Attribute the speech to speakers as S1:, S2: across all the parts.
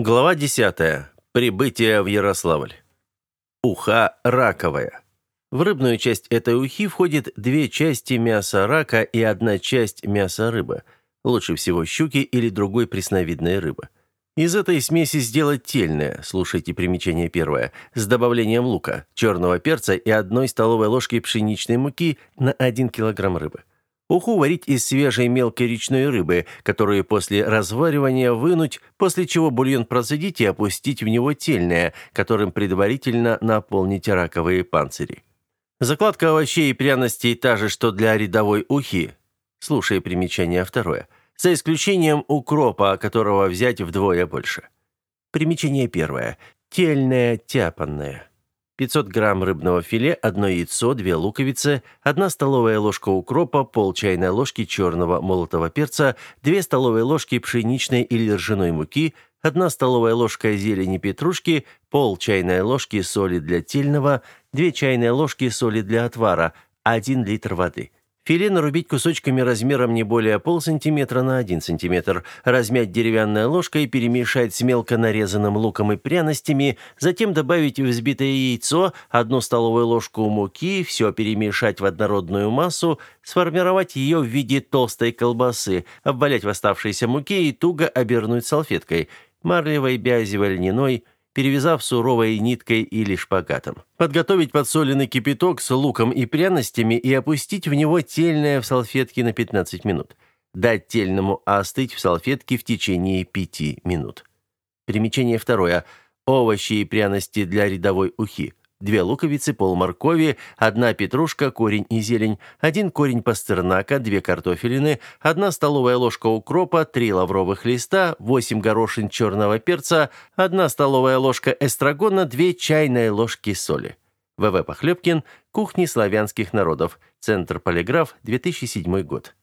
S1: Глава 10. Прибытие в Ярославль. Уха раковая. В рыбную часть этой ухи входит две части мяса рака и одна часть мяса рыбы. Лучше всего щуки или другой пресновидной рыбы. Из этой смеси сделать тельное, слушайте примечание первое, с добавлением лука, черного перца и одной столовой ложки пшеничной муки на 1 килограмм рыбы. Уху варить из свежей мелкой речной рыбы, которую после разваривания вынуть, после чего бульон процедить и опустить в него тельное, которым предварительно наполнить раковые панцири. Закладка овощей и пряностей та же, что для рядовой ухи. Слушай примечание второе. За исключением укропа, которого взять вдвое больше. Примечание первое. Тельное тяпанное. 500 грамм рыбного филе, одно яйцо, две луковицы, одна столовая ложка укропа, пол чайной ложки черного молотого перца, две столовые ложки пшеничной или ржаной муки, одна столовая ложка зелени петрушки, пол чайной ложки соли для тельного, две чайные ложки соли для отвара, 1 литр воды. Филе нарубить кусочками размером не более полсантиметра на 1 сантиметр, размять деревянной ложкой, перемешать с мелко нарезанным луком и пряностями, затем добавить взбитое яйцо, одну столовую ложку муки, все перемешать в однородную массу, сформировать ее в виде толстой колбасы, обвалять в оставшейся муке и туго обернуть салфеткой, марлевой, бязевой, льняной – перевязав суровой ниткой или шпагатом. Подготовить подсоленный кипяток с луком и пряностями и опустить в него тельное в салфетке на 15 минут. Дать тельному остыть в салфетке в течение 5 минут. Примечание второе. Овощи и пряности для рядовой ухи две луковицы, полморкови, одна петрушка, корень и зелень, один корень пастернака, две картофелины, одна столовая ложка укропа, три лавровых листа, восемь горошин черного перца, одна столовая ложка эстрагона, две чайные ложки соли. В.В. Похлебкин. Кухни славянских народов. Центр Полиграф. 2007 год.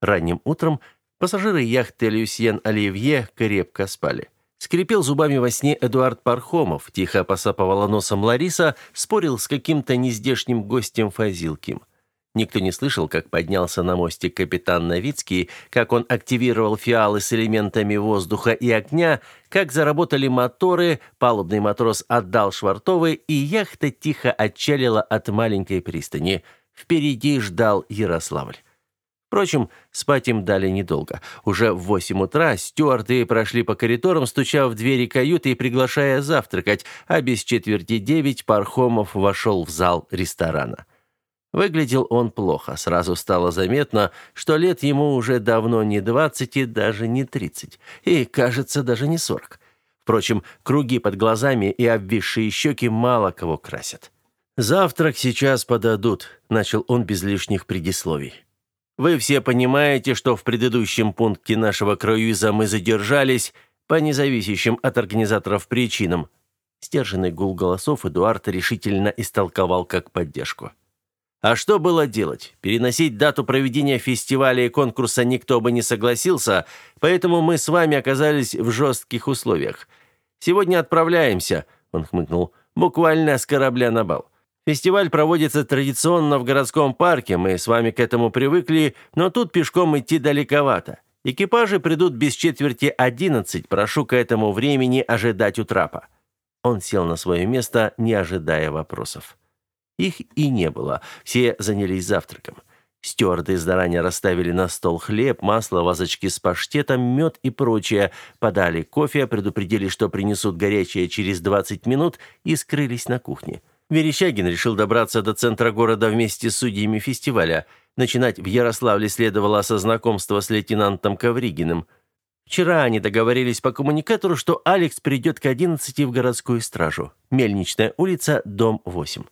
S1: Ранним утром пассажиры яхты «Люсьен Оливье» крепко спали. Скрипел зубами во сне Эдуард Пархомов, тихо посапывала носом Лариса, спорил с каким-то нездешним гостем Фазилким. Никто не слышал, как поднялся на мостик капитан Новицкий, как он активировал фиалы с элементами воздуха и огня, как заработали моторы, палубный матрос отдал швартовы, и яхта тихо отчалила от маленькой пристани. Впереди ждал Ярославль. Впрочем, спать им дали недолго. Уже в восемь утра стюарды прошли по коридорам, стуча в двери каюты и приглашая завтракать, а без четверти девять Пархомов вошел в зал ресторана. Выглядел он плохо. Сразу стало заметно, что лет ему уже давно не двадцать и даже не тридцать. И, кажется, даже не сорок. Впрочем, круги под глазами и обвисшие щеки мало кого красят. «Завтрак сейчас подадут», — начал он без лишних предисловий. Вы все понимаете, что в предыдущем пункте нашего круиза мы задержались по независящим от организаторов причинам. Стерженный гул голосов Эдуард решительно истолковал как поддержку. А что было делать? Переносить дату проведения фестиваля и конкурса никто бы не согласился, поэтому мы с вами оказались в жестких условиях. Сегодня отправляемся, он хмыкнул, буквально с корабля на бал. Фестиваль проводится традиционно в городском парке, мы с вами к этому привыкли, но тут пешком идти далековато. Экипажи придут без четверти одиннадцать, прошу к этому времени ожидать у трапа». Он сел на свое место, не ожидая вопросов. Их и не было, все занялись завтраком. Стюарды заранее расставили на стол хлеб, масло, вазочки с паштетом, мед и прочее, подали кофе, предупредили, что принесут горячее через 20 минут и скрылись на кухне. Верещагин решил добраться до центра города вместе с судьями фестиваля. Начинать в Ярославле следовало со знакомства с лейтенантом Ковригиным. Вчера они договорились по коммуникатору, что Алекс придет к 11 в городскую стражу. Мельничная улица, дом 8.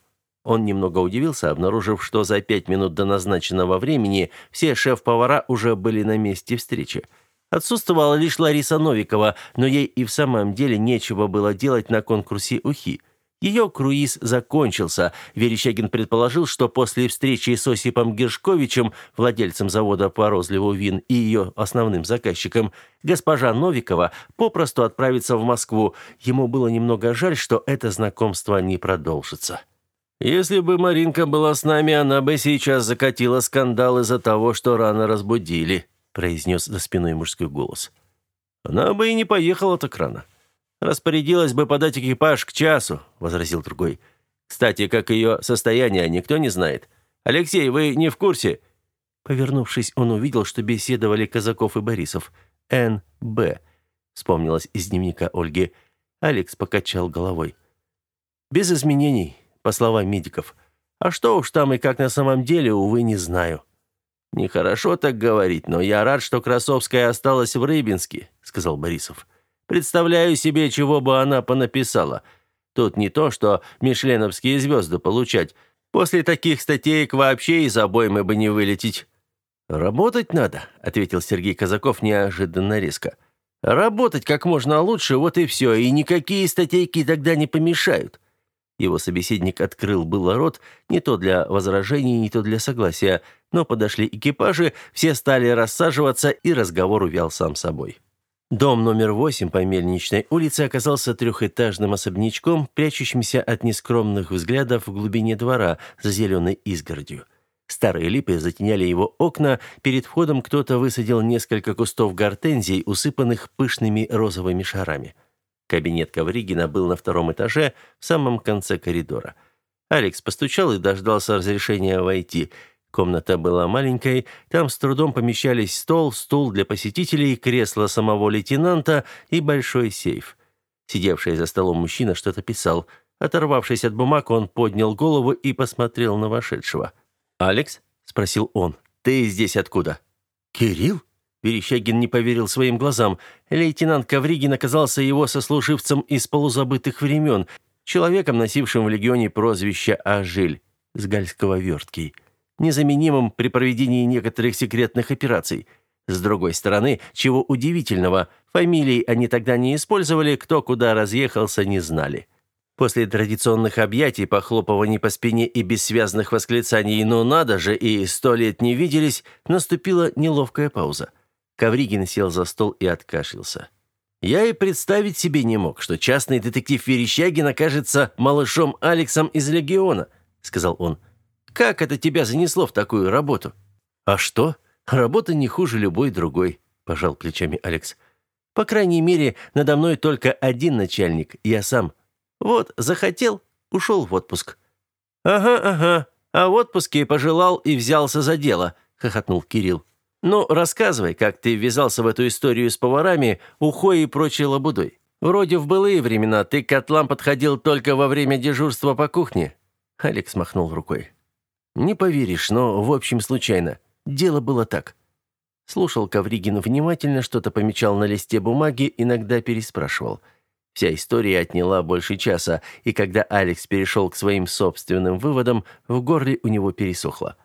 S1: Он немного удивился, обнаружив, что за пять минут до назначенного времени все шеф-повара уже были на месте встречи. Отсутствовала лишь Лариса Новикова, но ей и в самом деле нечего было делать на конкурсе «Ухи». Ее круиз закончился. Верещагин предположил, что после встречи с Осипом Гершковичем, владельцем завода по розливу вин и ее основным заказчиком, госпожа Новикова попросту отправится в Москву. Ему было немного жаль, что это знакомство не продолжится. Если бы Маринка была с нами, она бы сейчас закатила скандал из-за того, что рано разбудили, произнес за спиной мужской голос. Она бы и не поехала так рано. Распорядилась бы подать экипаж к часу, возразил другой. Кстати, как ее состояние, никто не знает. Алексей, вы не в курсе? Повернувшись, он увидел, что беседовали Казаков и Борисов. Н.Б. Вспомнилось из дневника Ольги. Алекс покачал головой. Без изменений, по словам медиков. А что уж там и как на самом деле, увы, не знаю. Нехорошо так говорить, но я рад, что Красовская осталась в Рыбинске, сказал Борисов. Представляю себе, чего бы она понаписала. Тут не то, что мишленовские звезды получать. После таких статей вообще из обоймы бы не вылететь. «Работать надо», — ответил Сергей Казаков неожиданно резко. «Работать как можно лучше, вот и все, и никакие статейки тогда не помешают». Его собеседник открыл было рот, не то для возражений, не то для согласия, но подошли экипажи, все стали рассаживаться, и разговор увял сам собой. Дом номер восемь по Мельничной улице оказался трехэтажным особнячком, прячущимся от нескромных взглядов в глубине двора за зеленой изгородью. Старые липы затеняли его окна, перед входом кто-то высадил несколько кустов гортензий, усыпанных пышными розовыми шарами. Кабинет Ковригина был на втором этаже, в самом конце коридора. Алекс постучал и дождался разрешения войти. Комната была маленькой, там с трудом помещались стол, стул для посетителей, кресло самого лейтенанта и большой сейф. Сидевший за столом мужчина что-то писал. Оторвавшись от бумаг, он поднял голову и посмотрел на вошедшего – «Алекс?» — спросил он. «Ты здесь откуда?» «Кирилл?» Верещагин не поверил своим глазам. Лейтенант Ковригин оказался его сослуживцем из полузабытых времен, человеком, носившим в легионе прозвище «Ажиль» с гальского верткий, незаменимым при проведении некоторых секретных операций. С другой стороны, чего удивительного, фамилий они тогда не использовали, кто куда разъехался, не знали. После традиционных объятий, похлопываний по спине и бессвязных восклицаний «ну надо же» и «сто лет не виделись», наступила неловкая пауза. Ковригин сел за стол и откашлялся. «Я и представить себе не мог, что частный детектив Верещагин окажется малышом Алексом из Легиона», — сказал он. «Как это тебя занесло в такую работу?» «А что? Работа не хуже любой другой», — пожал плечами Алекс. «По крайней мере, надо мной только один начальник, я сам». Вот, захотел, ушел в отпуск». «Ага, ага, а в отпуске пожелал и взялся за дело», — хохотнул Кирилл. «Ну, рассказывай, как ты ввязался в эту историю с поварами, ухой и прочей лабудой. Вроде в былые времена ты к котлам подходил только во время дежурства по кухне». Алекс махнул рукой. «Не поверишь, но, в общем, случайно. Дело было так». Слушал Ковригин внимательно, что-то помечал на листе бумаги, иногда переспрашивал – Вся история отняла больше часа, и когда Алекс перешел к своим собственным выводам, в горле у него пересохло.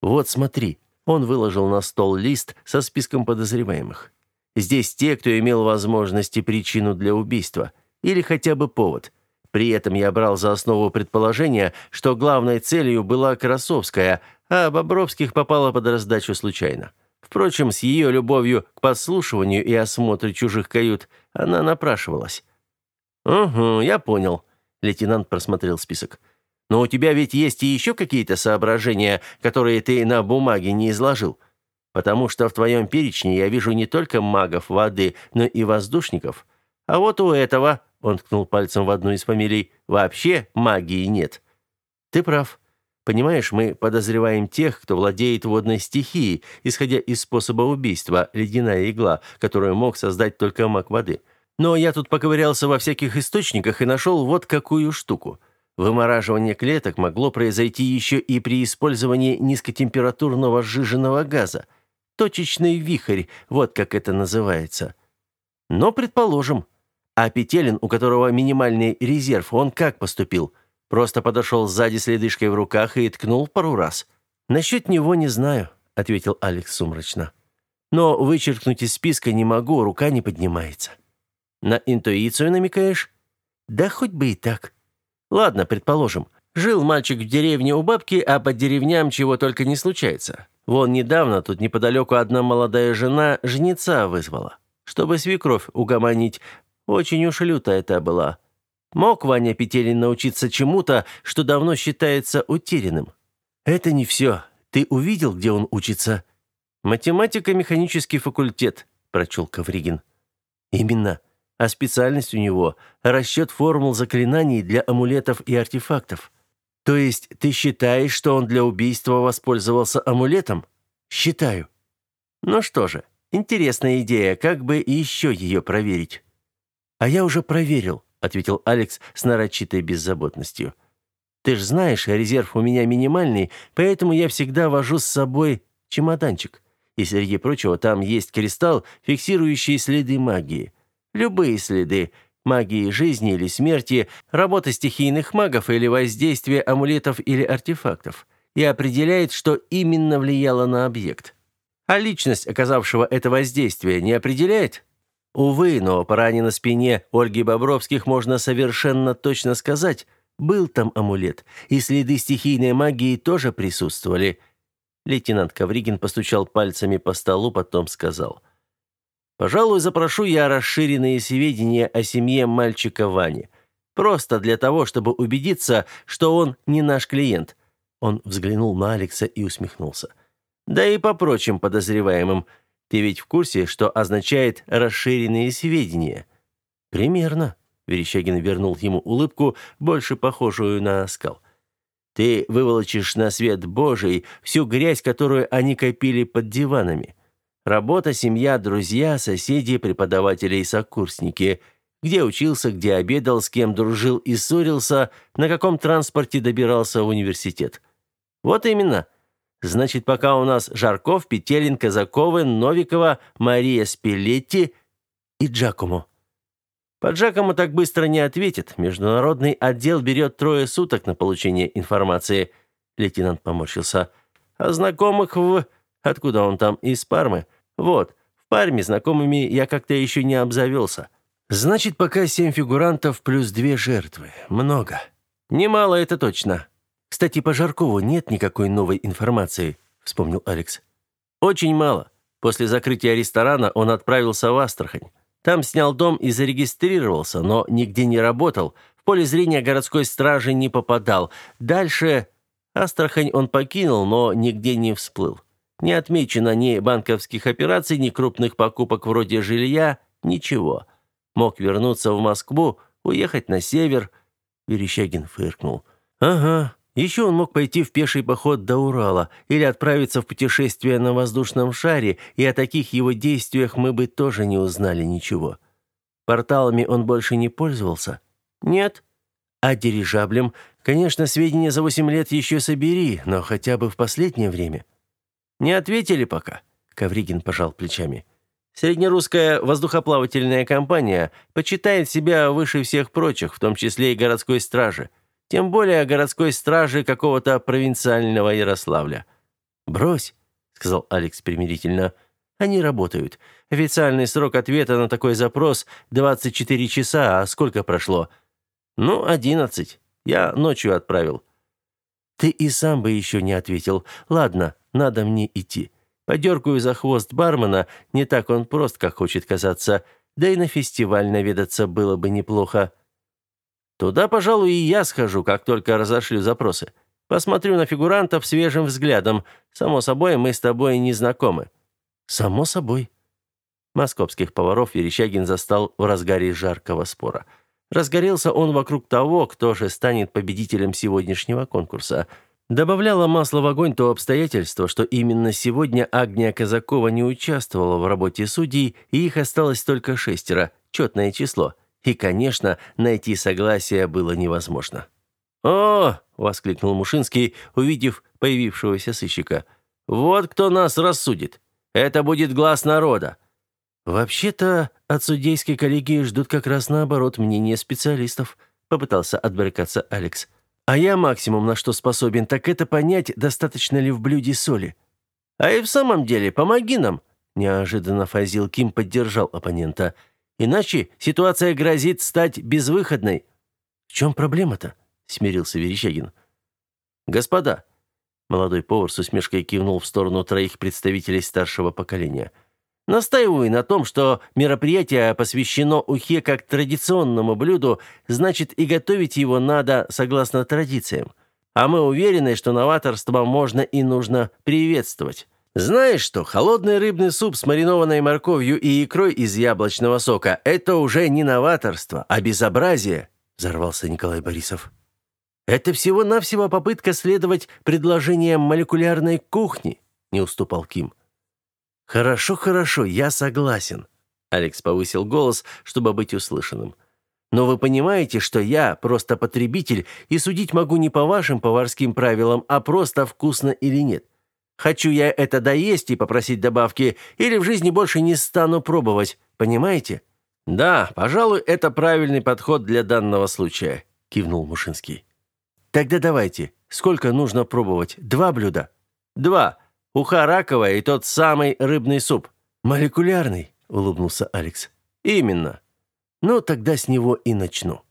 S1: «Вот смотри», — он выложил на стол лист со списком подозреваемых. «Здесь те, кто имел возможность и причину для убийства, или хотя бы повод. При этом я брал за основу предположение, что главной целью была Красовская, а Бобровских попала под раздачу случайно. Впрочем, с ее любовью к подслушиванию и осмотру чужих кают она напрашивалась. «Угу, я понял», — лейтенант просмотрел список. «Но у тебя ведь есть и еще какие-то соображения, которые ты на бумаге не изложил? Потому что в твоем перечне я вижу не только магов воды, но и воздушников. А вот у этого, — он ткнул пальцем в одну из фамилий, — вообще магии нет». «Ты прав», Понимаешь, мы подозреваем тех, кто владеет водной стихией, исходя из способа убийства, ледяная игла, которую мог создать только маг воды. Но я тут поковырялся во всяких источниках и нашел вот какую штуку. Вымораживание клеток могло произойти еще и при использовании низкотемпературного сжиженного газа. Точечный вихрь, вот как это называется. Но предположим. А Петелин, у которого минимальный резерв, он как поступил – Просто подошел сзади с ледышкой в руках и ткнул пару раз. «Насчет него не знаю», — ответил Алекс сумрачно. «Но вычеркнуть из списка не могу, рука не поднимается». «На интуицию намекаешь?» «Да хоть бы и так». «Ладно, предположим. Жил мальчик в деревне у бабки, а по деревням чего только не случается. Вон недавно тут неподалеку одна молодая жена жнеца вызвала, чтобы свекровь угомонить. Очень уж лютая это была. Мог Ваня Петелин научиться чему-то, что давно считается утерянным? Это не все. Ты увидел, где он учится? Математика-механический факультет, прочел Ковригин. Именно. А специальность у него – расчет формул заклинаний для амулетов и артефактов. То есть ты считаешь, что он для убийства воспользовался амулетом? Считаю. Ну что же, интересная идея, как бы еще ее проверить? А я уже проверил, ответил Алекс с нарочитой беззаботностью. Ты ж знаешь, резерв у меня минимальный, поэтому я всегда вожу с собой чемоданчик. И среди прочего там есть кристалл, фиксирующий следы магии. Любые следы магии жизни или смерти, работа стихийных магов или воздействие амулетов или артефактов и определяет, что именно влияло на объект. А личность, оказавшего это воздействие, не определяет? Увы, но по ране на спине Ольги Бобровских можно совершенно точно сказать – был там амулет, и следы стихийной магии тоже присутствовали. Лейтенант Ковригин постучал пальцами по столу, потом сказал. «Пожалуй, запрошу я расширенные сведения о семье мальчика Вани. Просто для того, чтобы убедиться, что он не наш клиент». Он взглянул на Алекса и усмехнулся. «Да и по прочим подозреваемым. Ты ведь в курсе, что означает «расширенные сведения»?» «Примерно», Верещагин вернул ему улыбку, больше похожую на оскал. «Ты выволочишь на свет Божий всю грязь, которую они копили под диванами. Работа, семья, друзья, соседи, преподаватели и сокурсники. Где учился, где обедал, с кем дружил и ссорился, на каком транспорте добирался в университет. Вот именно. Значит, пока у нас Жарков, Петелин, Казаковы, Новикова, Мария Спилетти и Джакомо. По Джакому так быстро не ответит. Международный отдел берет трое суток на получение информации. Лейтенант поморщился. А знакомых в... Откуда он там? Из Пармы? Вот. В Парме знакомыми я как-то еще не обзавелся. Значит, пока семь фигурантов плюс две жертвы. Много. Немало это точно. Кстати, по Жаркову нет никакой новой информации, вспомнил Алекс. Очень мало. После закрытия ресторана он отправился в Астрахань. Там снял дом и зарегистрировался, но нигде не работал. В поле зрения городской стражи не попадал. Дальше Астрахань он покинул, но нигде не всплыл. Не отмечено ни банковских операций, ни крупных покупок вроде жилья, ничего. Мог вернуться в Москву, уехать на север. Верещагин фыркнул. «Ага, еще он мог пойти в пеший поход до Урала или отправиться в путешествие на воздушном шаре, и о таких его действиях мы бы тоже не узнали ничего. Порталами он больше не пользовался? Нет. А дирижаблем, конечно, сведения за восемь лет еще собери, но хотя бы в последнее время. Не ответили пока, Ковригин пожал плечами. Среднерусская воздухоплавательная компания почитает себя выше всех прочих, в том числе и городской стражи. Тем более городской стражи какого-то провинциального Ярославля. «Брось», — сказал Алекс примирительно, — «они работают. Официальный срок ответа на такой запрос — 24 часа, а сколько прошло?» «Ну, 11. Я ночью отправил». «Ты и сам бы еще не ответил. Ладно, надо мне идти. Подергаю за хвост бармена, не так он прост, как хочет казаться. Да и на фестиваль наведаться было бы неплохо». Туда, пожалуй, и я схожу, как только разошлю запросы. Посмотрю на фигурантов свежим взглядом. Само собой, мы с тобой не знакомы». «Само собой». Московских поваров Верещагин застал в разгаре жаркого спора. Разгорелся он вокруг того, кто же станет победителем сегодняшнего конкурса. Добавляло масло в огонь то обстоятельство, что именно сегодня Агния Казакова не участвовала в работе судей, и их осталось только шестеро, четное число – и, конечно, найти согласие было невозможно. «О!» — воскликнул Мушинский, увидев появившегося сыщика. «Вот кто нас рассудит. Это будет глаз народа». «Вообще-то от судейской коллегии ждут как раз наоборот мнения специалистов», — попытался отбрыкаться Алекс. «А я максимум, на что способен, так это понять, достаточно ли в блюде соли». «А и в самом деле, помоги нам», — неожиданно Фазил Ким поддержал оппонента. Иначе ситуация грозит стать безвыходной. В чем проблема-то? смирился Верещагин. Господа, молодой повар с усмешкой кивнул в сторону троих представителей старшего поколения. Настаиваю на том, что мероприятие посвящено ухе как традиционному блюду, значит и готовить его надо согласно традициям. А мы уверены, что новаторство можно и нужно приветствовать. Знаешь что, холодный рыбный суп с маринованной морковью и икрой из яблочного сока – это уже не новаторство, а безобразие, взорвался Николай Борисов. Это всего-навсего попытка следовать предложениям молекулярной кухни, не уступал Ким. Хорошо, хорошо, я согласен. Алекс повысил голос, чтобы быть услышанным. Но вы понимаете, что я просто потребитель и судить могу не по вашим поварским правилам, а просто вкусно или нет. Хочу я это доесть и попросить добавки, или в жизни больше не стану пробовать, понимаете? Да, пожалуй, это правильный подход для данного случая, кивнул Мушинский. Тогда давайте, сколько нужно пробовать? Два блюда. Два. Уха раковая и тот самый рыбный суп. Молекулярный, улыбнулся Алекс. Именно. Ну, тогда с него и начну.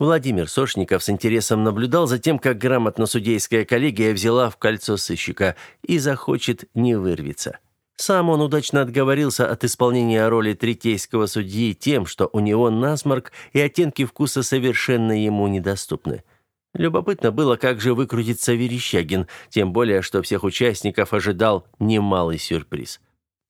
S1: Владимир Сошников с интересом наблюдал за тем, как грамотно судейская коллегия взяла в кольцо сыщика и захочет не вырваться. Сам он удачно отговорился от исполнения роли третейского судьи тем, что у него насморк и оттенки вкуса совершенно ему недоступны. Любопытно было, как же выкрутится Верещагин, тем более, что всех участников ожидал немалый сюрприз.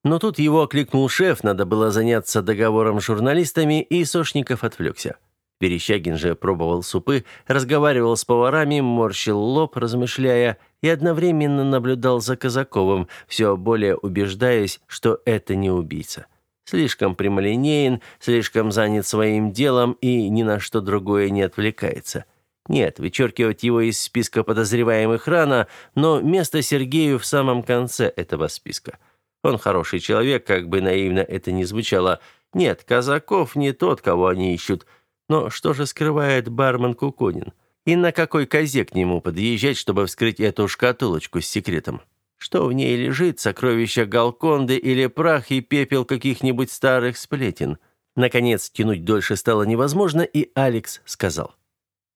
S1: Но тут его окликнул шеф, надо было заняться договором с журналистами, и Сошников отвлекся. Верещагин же пробовал супы, разговаривал с поварами, морщил лоб, размышляя, и одновременно наблюдал за Казаковым, все более убеждаясь, что это не убийца. Слишком прямолинеен, слишком занят своим делом и ни на что другое не отвлекается. Нет, вычеркивать его из списка подозреваемых рано, но место Сергею в самом конце этого списка – он хороший человек, как бы наивно это ни звучало. Нет, Казаков не тот, кого они ищут. Но что же скрывает бармен Куконин? И на какой козе к нему подъезжать, чтобы вскрыть эту шкатулочку с секретом? Что в ней лежит, сокровища Галконды или прах и пепел каких-нибудь старых сплетен? Наконец, тянуть дольше стало невозможно, и Алекс сказал.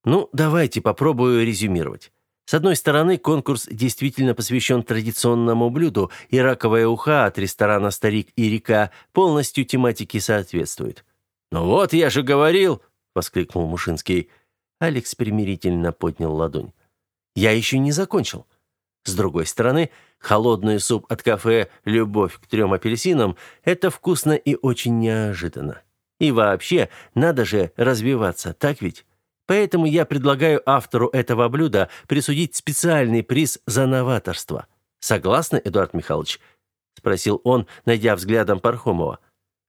S1: «Ну, давайте попробую резюмировать. С одной стороны, конкурс действительно посвящен традиционному блюду, и раковая уха от ресторана «Старик и река» полностью тематике соответствует. «Ну вот, я же говорил!» — воскликнул Мушинский. Алекс примирительно поднял ладонь. «Я еще не закончил. С другой стороны, холодный суп от кафе «Любовь к трем апельсинам» — это вкусно и очень неожиданно. И вообще, надо же развиваться, так ведь?» Поэтому я предлагаю автору этого блюда присудить специальный приз за новаторство. Согласны, Эдуард Михайлович?» — спросил он, найдя взглядом Пархомова.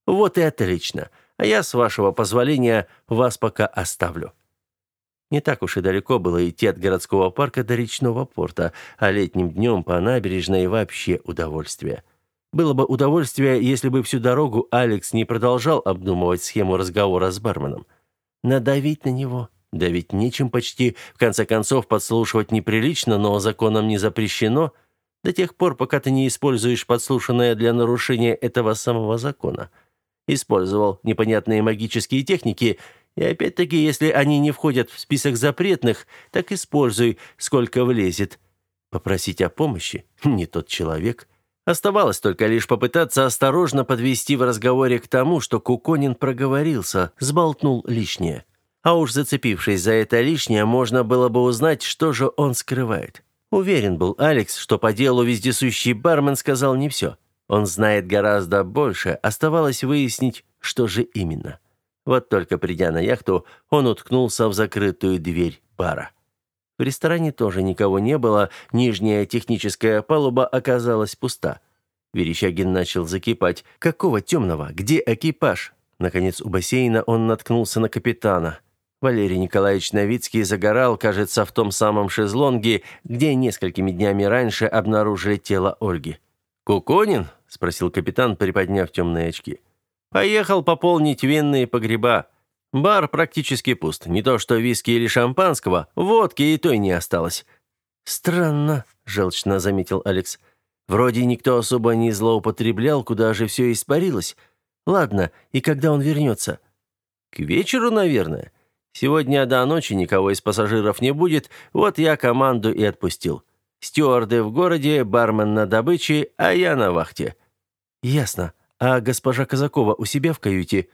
S1: «Вот и отлично. А я, с вашего позволения, вас пока оставлю». Не так уж и далеко было идти от городского парка до речного порта, а летним днем по набережной вообще удовольствие. Было бы удовольствие, если бы всю дорогу Алекс не продолжал обдумывать схему разговора с барменом. Надавить на него, да ведь нечем почти, в конце концов, подслушивать неприлично, но законом не запрещено, до тех пор, пока ты не используешь подслушанное для нарушения этого самого закона. Использовал непонятные магические техники, и опять-таки, если они не входят в список запретных, так используй, сколько влезет. Попросить о помощи? Не тот человек. Оставалось только лишь попытаться осторожно подвести в разговоре к тому, что Куконин проговорился, сболтнул лишнее. А уж зацепившись за это лишнее, можно было бы узнать, что же он скрывает. Уверен был Алекс, что по делу вездесущий бармен сказал не все. Он знает гораздо больше, оставалось выяснить, что же именно. Вот только придя на яхту, он уткнулся в закрытую дверь бара. В ресторане тоже никого не было, нижняя техническая палуба оказалась пуста. Верещагин начал закипать. «Какого темного? Где экипаж?» Наконец у бассейна он наткнулся на капитана. Валерий Николаевич Новицкий загорал, кажется, в том самом шезлонге, где несколькими днями раньше обнаружили тело Ольги. «Куконин?» – спросил капитан, приподняв темные очки. «Поехал пополнить винные погреба. Бар практически пуст. Не то что виски или шампанского, водки и той не осталось». «Странно», – желчно заметил Алекс. «Вроде никто особо не злоупотреблял, куда же все испарилось. Ладно, и когда он вернется?» «К вечеру, наверное. Сегодня до ночи никого из пассажиров не будет, вот я команду и отпустил. Стюарды в городе, бармен на добыче, а я на вахте». «Ясно. А госпожа Казакова у себя в каюте?»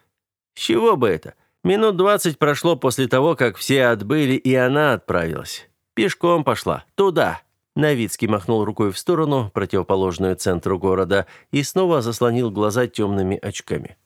S1: «С чего бы это? Минут двадцать прошло после того, как все отбыли, и она отправилась. Пешком пошла. Туда». Новицкий махнул рукой в сторону, противоположную центру города, и снова заслонил глаза темными очками.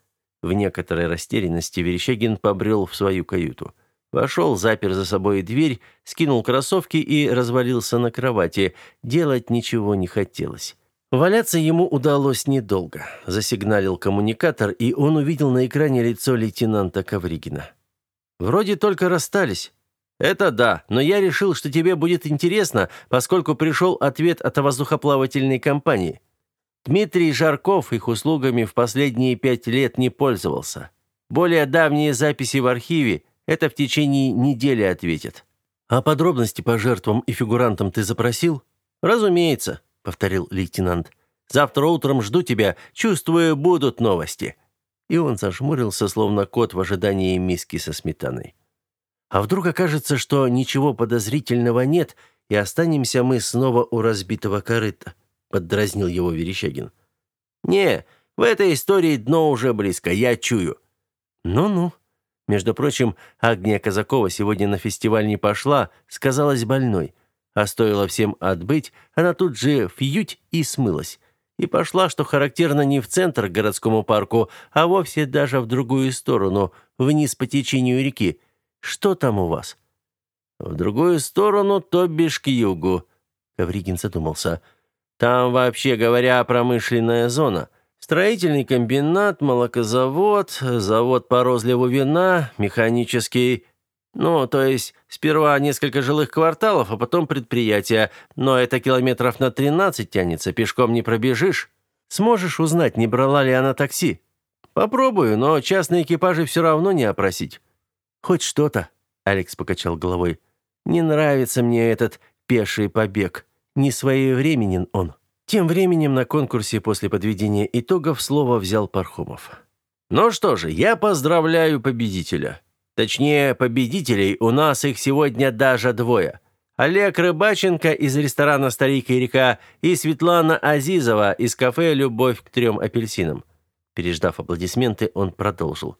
S1: В некоторой растерянности Верещагин побрел в свою каюту. Вошел, запер за собой дверь, скинул кроссовки и развалился на кровати. Делать ничего не хотелось. Валяться ему удалось недолго. Засигналил коммуникатор, и он увидел на экране лицо лейтенанта Ковригина. «Вроде только расстались». «Это да, но я решил, что тебе будет интересно, поскольку пришел ответ от воздухоплавательной компании. Дмитрий Жарков их услугами в последние пять лет не пользовался. Более давние записи в архиве это в течение недели ответят. А подробности по жертвам и фигурантам ты запросил? Разумеется повторил лейтенант. Завтра утром жду тебя, чувствую, будут новости. И он зажмурился, словно кот в ожидании миски со сметаной. А вдруг окажется, что ничего подозрительного нет, и останемся мы снова у разбитого корыта, поддразнил его Верещагин. Не, в этой истории дно уже близко, я чую. Ну-ну. Между прочим, Агния Казакова сегодня на фестиваль не пошла, сказалась больной. А стоило всем отбыть, она тут же фьють и смылась. И пошла, что характерно, не в центр к городскому парку, а вовсе даже в другую сторону, вниз по течению реки. Что там у вас? В другую сторону, то бишь к югу. Ковригин задумался. Там, вообще говоря, промышленная зона. Строительный комбинат, молокозавод, завод по розливу вина, механический... Ну, то есть сперва несколько жилых кварталов, а потом предприятия, но это километров на 13 тянется, пешком не пробежишь. Сможешь узнать, не брала ли она такси? Попробую, но частные экипажи все равно не опросить. Хоть что-то, Алекс покачал головой. Не нравится мне этот пеший побег. Не своевременен он. Тем временем на конкурсе после подведения итогов слово взял Пархомов. Ну что же, я поздравляю победителя. Точнее, победителей у нас их сегодня даже двое. Олег Рыбаченко из ресторана «Старик и река» и Светлана Азизова из кафе «Любовь к трем апельсинам». Переждав аплодисменты, он продолжил.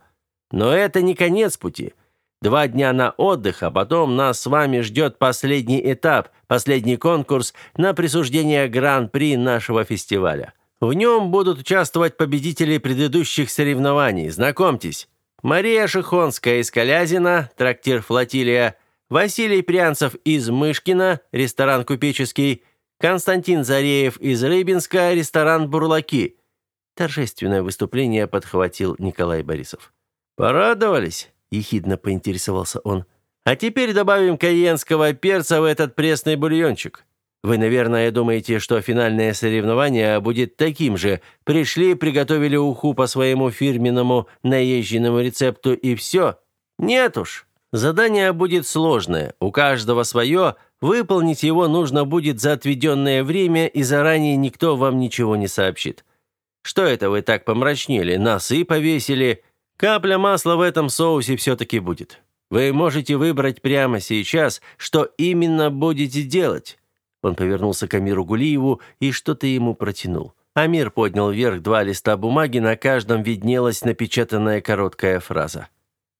S1: «Но это не конец пути. Два дня на отдых, а потом нас с вами ждет последний этап, последний конкурс на присуждение гран-при нашего фестиваля. В нем будут участвовать победители предыдущих соревнований. Знакомьтесь». Мария Шихонская из Калязина, трактир «Флотилия», Василий Прянцев из Мышкина, ресторан «Купеческий», Константин Зареев из Рыбинска, ресторан «Бурлаки». Торжественное выступление подхватил Николай Борисов. «Порадовались?» – ехидно поинтересовался он. «А теперь добавим каенского перца в этот пресный бульончик. Вы, наверное, думаете, что финальное соревнование будет таким же. Пришли, приготовили уху по своему фирменному наезженному рецепту и все. Нет уж. Задание будет сложное. У каждого свое. Выполнить его нужно будет за отведенное время, и заранее никто вам ничего не сообщит. Что это вы так помрачнели? Носы повесили? Капля масла в этом соусе все-таки будет. Вы можете выбрать прямо сейчас, что именно будете делать. Он повернулся к Амиру Гулиеву и что-то ему протянул. Амир поднял вверх два листа бумаги, на каждом виднелась напечатанная короткая фраза.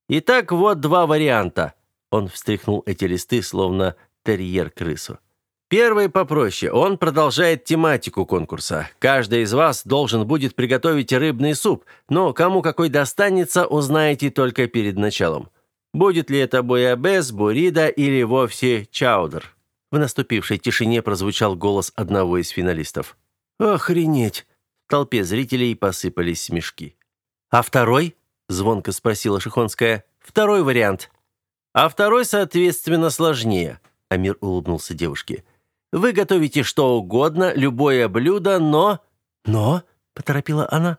S1: «Итак, вот два варианта». Он встряхнул эти листы, словно терьер крысу. Первый попроще. Он продолжает тематику конкурса. Каждый из вас должен будет приготовить рыбный суп, но кому какой достанется, узнаете только перед началом. Будет ли это буябес, бурида или вовсе чаудер. В наступившей тишине прозвучал голос одного из финалистов. «Охренеть!» В толпе зрителей посыпались смешки. «А второй?» – звонко спросила Шихонская. «Второй вариант». «А второй, соответственно, сложнее», – Амир улыбнулся девушке. «Вы готовите что угодно, любое блюдо, но...» «Но?» – поторопила она.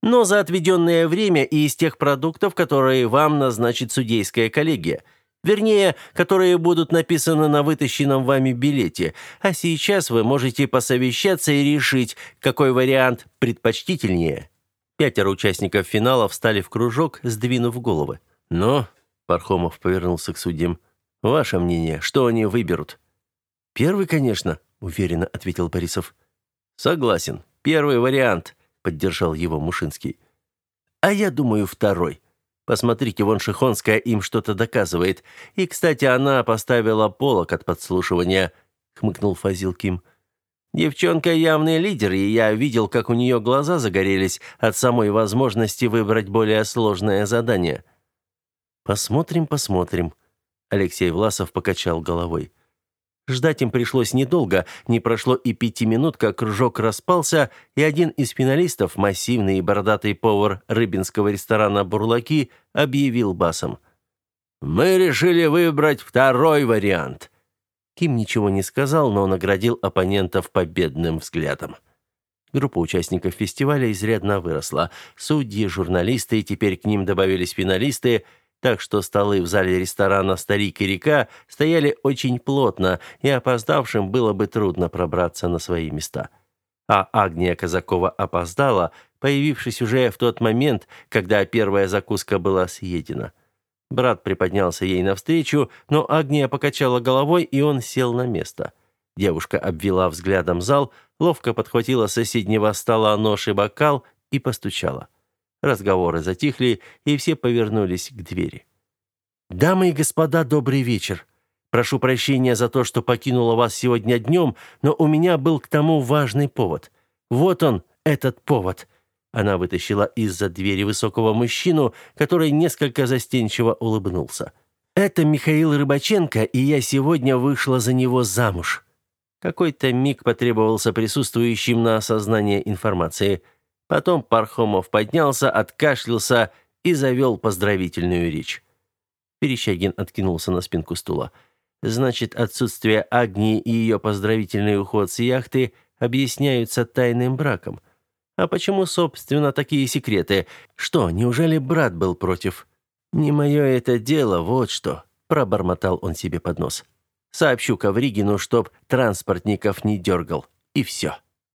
S1: «Но за отведенное время и из тех продуктов, которые вам назначит судейская коллегия – Вернее, которые будут написаны на вытащенном вами билете. А сейчас вы можете посовещаться и решить, какой вариант предпочтительнее. Пятеро участников финала встали в кружок, сдвинув головы. «Но», — Пархомов повернулся к судьям, — «ваше мнение, что они выберут?» «Первый, конечно», — уверенно ответил Борисов. «Согласен. Первый вариант», — поддержал его Мушинский. «А я думаю, второй», Посмотрите, вон Шихонская им что-то доказывает. И, кстати, она поставила полок от подслушивания. хмыкнул Фазил Ким. Девчонка явный лидер, и я видел, как у нее глаза загорелись от самой возможности выбрать более сложное задание. Посмотрим, посмотрим. Алексей Власов покачал головой. Ждать им пришлось недолго, не прошло и пяти минут, как кружок распался, и один из финалистов, массивный и бородатый повар рыбинского ресторана «Бурлаки», объявил басом. «Мы решили выбрать второй вариант». Ким ничего не сказал, но наградил оппонентов победным взглядом. Группа участников фестиваля изрядно выросла. Судьи, журналисты, и теперь к ним добавились финалисты – так что столы в зале ресторана «Старик и река» стояли очень плотно, и опоздавшим было бы трудно пробраться на свои места. А Агния Казакова опоздала, появившись уже в тот момент, когда первая закуска была съедена. Брат приподнялся ей навстречу, но Агния покачала головой, и он сел на место. Девушка обвела взглядом зал, ловко подхватила с соседнего стола нож и бокал и постучала. Разговоры затихли, и все повернулись к двери. «Дамы и господа, добрый вечер. Прошу прощения за то, что покинула вас сегодня днем, но у меня был к тому важный повод. Вот он, этот повод». Она вытащила из-за двери высокого мужчину, который несколько застенчиво улыбнулся. «Это Михаил Рыбаченко, и я сегодня вышла за него замуж». Какой-то миг потребовался присутствующим на осознание информации – Потом Пархомов поднялся, откашлялся и завел поздравительную речь. Перещагин откинулся на спинку стула. Значит, отсутствие Агнии и ее поздравительный уход с яхты объясняются тайным браком. А почему, собственно, такие секреты? Что, неужели брат был против? Не мое это дело, вот что, пробормотал он себе под нос. Сообщу Ковригину, чтоб транспортников не дергал. И все.